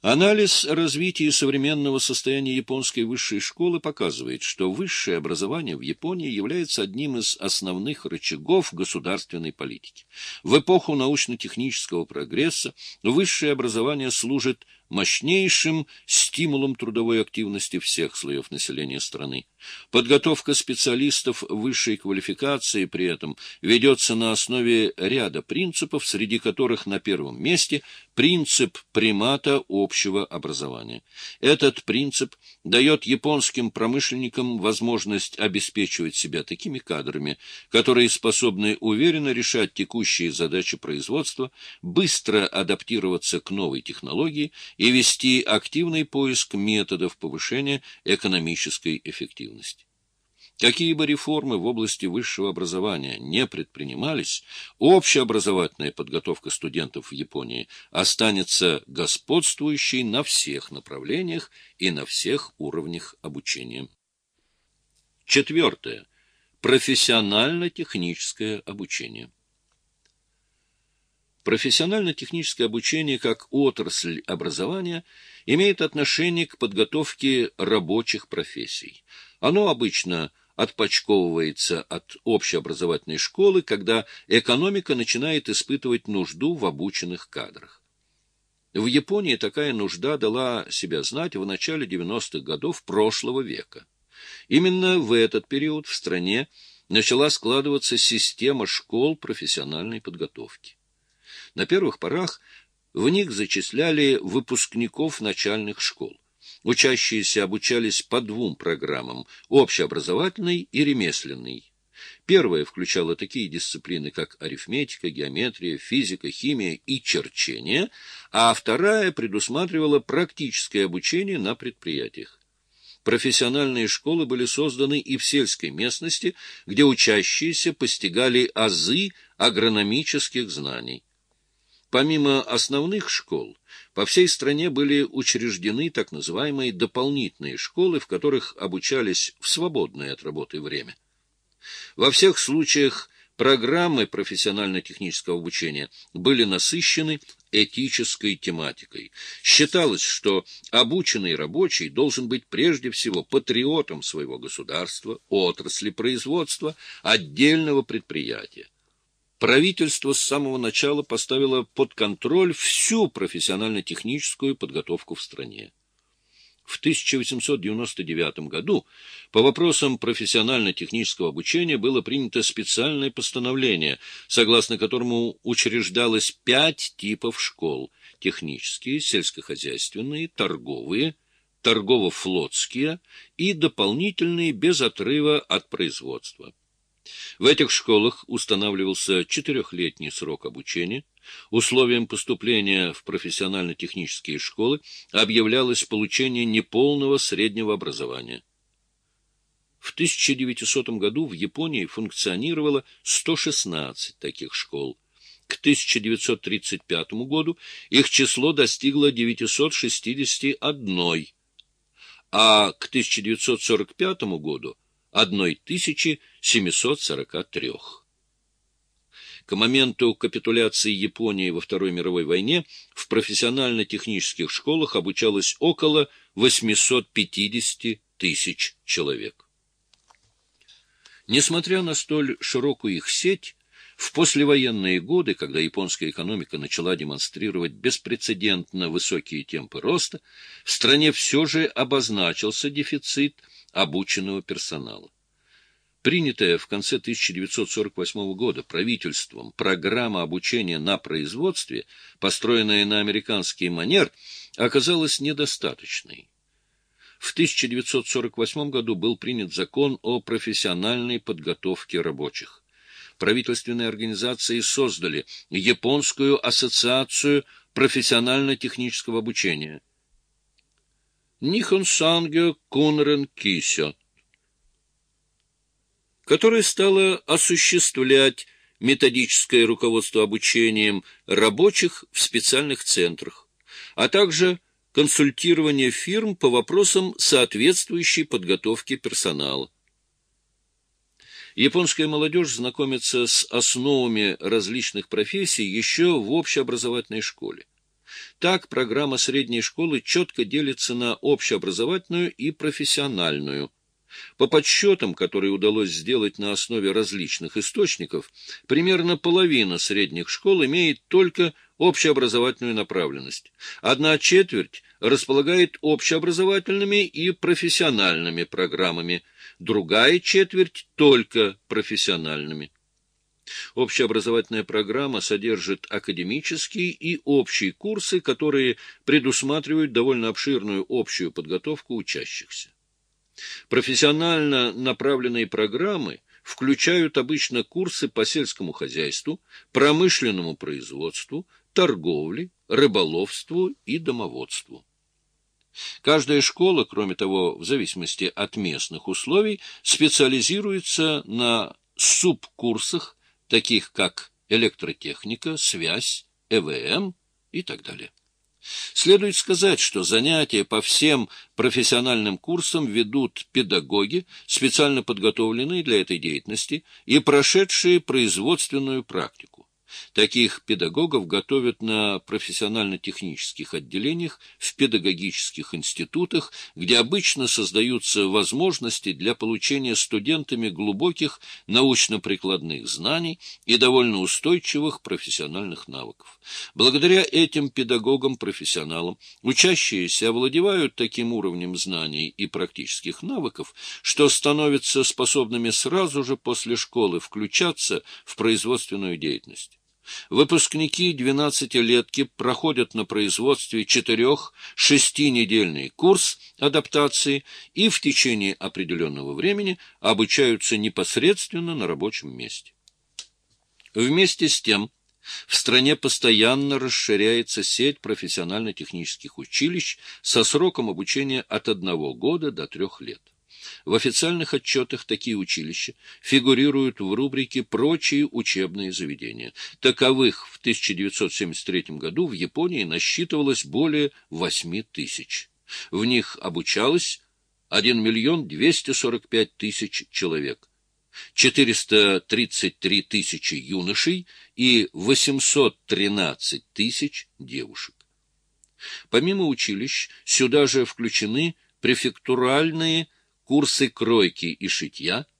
Анализ развития современного состояния японской высшей школы показывает, что высшее образование в Японии является одним из основных рычагов государственной политики. В эпоху научно-технического прогресса высшее образование служит мощнейшим стимулом трудовой активности всех слоев населения страны. Подготовка специалистов высшей квалификации при этом ведется на основе ряда принципов, среди которых на первом месте принцип примата общего образования. Этот принцип дает японским промышленникам возможность обеспечивать себя такими кадрами, которые способны уверенно решать текущие задачи производства, быстро адаптироваться к новой технологии и вести активный поиск методов повышения экономической эффективности. Какие бы реформы в области высшего образования не предпринимались, общеобразовательная подготовка студентов в Японии останется господствующей на всех направлениях и на всех уровнях обучения. Четвертое. Профессионально-техническое обучение. Профессионально-техническое обучение как отрасль образования имеет отношение к подготовке рабочих профессий. Оно обычно отпочковывается от общеобразовательной школы, когда экономика начинает испытывать нужду в обученных кадрах. В Японии такая нужда дала себя знать в начале 90-х годов прошлого века. Именно в этот период в стране начала складываться система школ профессиональной подготовки. На первых порах в них зачисляли выпускников начальных школ. Учащиеся обучались по двум программам – общеобразовательной и ремесленной. Первая включала такие дисциплины, как арифметика, геометрия, физика, химия и черчение, а вторая предусматривала практическое обучение на предприятиях. Профессиональные школы были созданы и в сельской местности, где учащиеся постигали азы агрономических знаний. Помимо основных школ, по всей стране были учреждены так называемые дополнительные школы, в которых обучались в свободное от работы время. Во всех случаях программы профессионально-технического обучения были насыщены этической тематикой. Считалось, что обученный рабочий должен быть прежде всего патриотом своего государства, отрасли производства, отдельного предприятия. Правительство с самого начала поставило под контроль всю профессионально-техническую подготовку в стране. В 1899 году по вопросам профессионально-технического обучения было принято специальное постановление, согласно которому учреждалось пять типов школ – технические, сельскохозяйственные, торговые, торгово-флотские и дополнительные без отрыва от производства. В этих школах устанавливался четырехлетний срок обучения. Условием поступления в профессионально-технические школы объявлялось получение неполного среднего образования. В 1900 году в Японии функционировало 116 таких школ. К 1935 году их число достигло 961, а к 1945 году – 1743. К моменту капитуляции Японии во Второй мировой войне в профессионально-технических школах обучалось около 850 тысяч человек. Несмотря на столь широкую их сеть, в послевоенные годы, когда японская экономика начала демонстрировать беспрецедентно высокие темпы роста, в стране все же обозначился дефицит обученного персонала. Принятая в конце 1948 года правительством программа обучения на производстве, построенная на американский манер, оказалась недостаточной. В 1948 году был принят закон о профессиональной подготовке рабочих правительственные организации создали Японскую ассоциацию профессионально-технического обучения. Нихон Сангё Кунрен Кисё, которая стала осуществлять методическое руководство обучением рабочих в специальных центрах, а также консультирование фирм по вопросам соответствующей подготовки персонала. Японская молодежь знакомится с основами различных профессий еще в общеобразовательной школе. Так программа средней школы четко делится на общеобразовательную и профессиональную. По подсчетам, которые удалось сделать на основе различных источников, примерно половина средних школ имеет только общеобразовательную направленность. Одна четверть располагает общеобразовательными и профессиональными программами, другая четверть только профессиональными. Общеобразовательная программа содержит академические и общие курсы, которые предусматривают довольно обширную общую подготовку учащихся. Профессионально направленные программы включают обычно курсы по сельскому хозяйству, промышленному производству, торговле, рыболовству и домоводству. Каждая школа, кроме того, в зависимости от местных условий, специализируется на субкурсах, таких как электротехника, связь, ЭВМ и так далее. Следует сказать, что занятия по всем профессиональным курсам ведут педагоги, специально подготовленные для этой деятельности и прошедшие производственную практику. Таких педагогов готовят на профессионально-технических отделениях в педагогических институтах, где обычно создаются возможности для получения студентами глубоких научно-прикладных знаний и довольно устойчивых профессиональных навыков. Благодаря этим педагогам-профессионалам учащиеся овладевают таким уровнем знаний и практических навыков, что становятся способными сразу же после школы включаться в производственную деятельность. Выпускники двенадцатилетки проходят на производстве четырех-шестинедельный курс адаптации и в течение определенного времени обучаются непосредственно на рабочем месте. Вместе с тем, в стране постоянно расширяется сеть профессионально-технических училищ со сроком обучения от одного года до трех лет. В официальных отчетах такие училища фигурируют в рубрике «Прочие учебные заведения». Таковых в 1973 году в Японии насчитывалось более 8 тысяч. В них обучалось 1 миллион 245 тысяч человек. 433 тысячи юношей и 813 тысяч девушек. Помимо училищ, сюда же включены префектуральные курсы кройки и шитья –